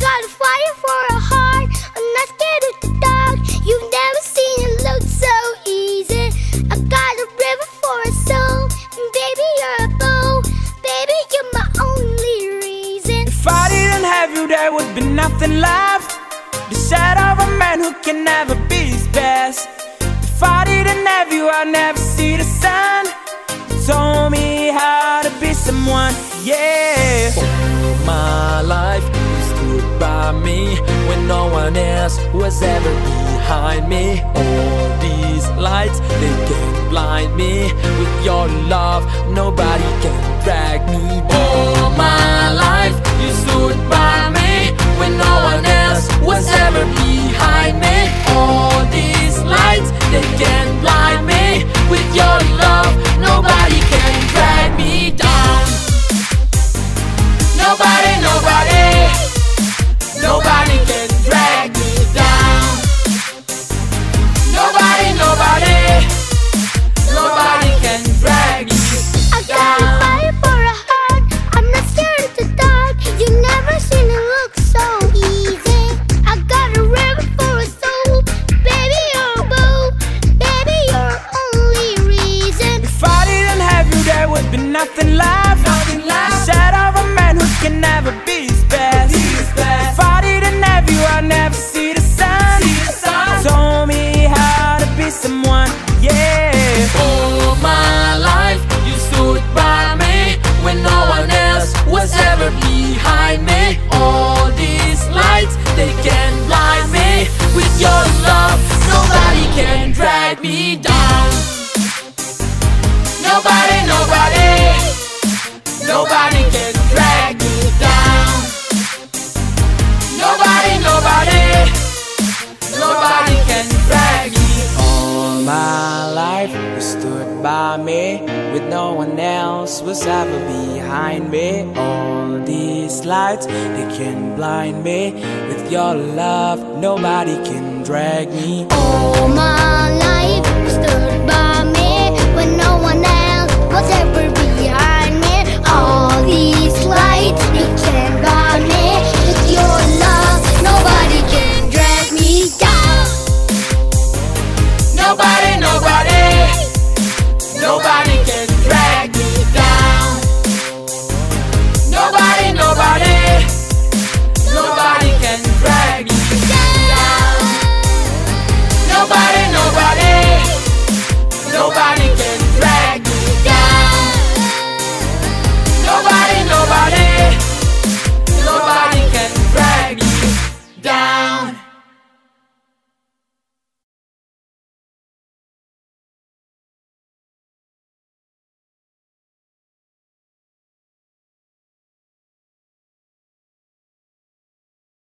got a fire for a heart. I'm not scared of the dark. You've never seen it look so easy. I got a river for a soul, and baby you're a bow. Baby you're my only reason. If I didn't have you, there would be nothing left. The shadow of a man who can never be his best. If I didn't have you, I'd never see the sun. You told me how to be someone, yeah. All my life you stood by me when no one else was ever behind me. All these lights, they can blind me. With your love, nobody can drag me down. My life you stood by me with no one else was ever behind me. All these lights they can blind me. With your love, nobody can drag me. All my life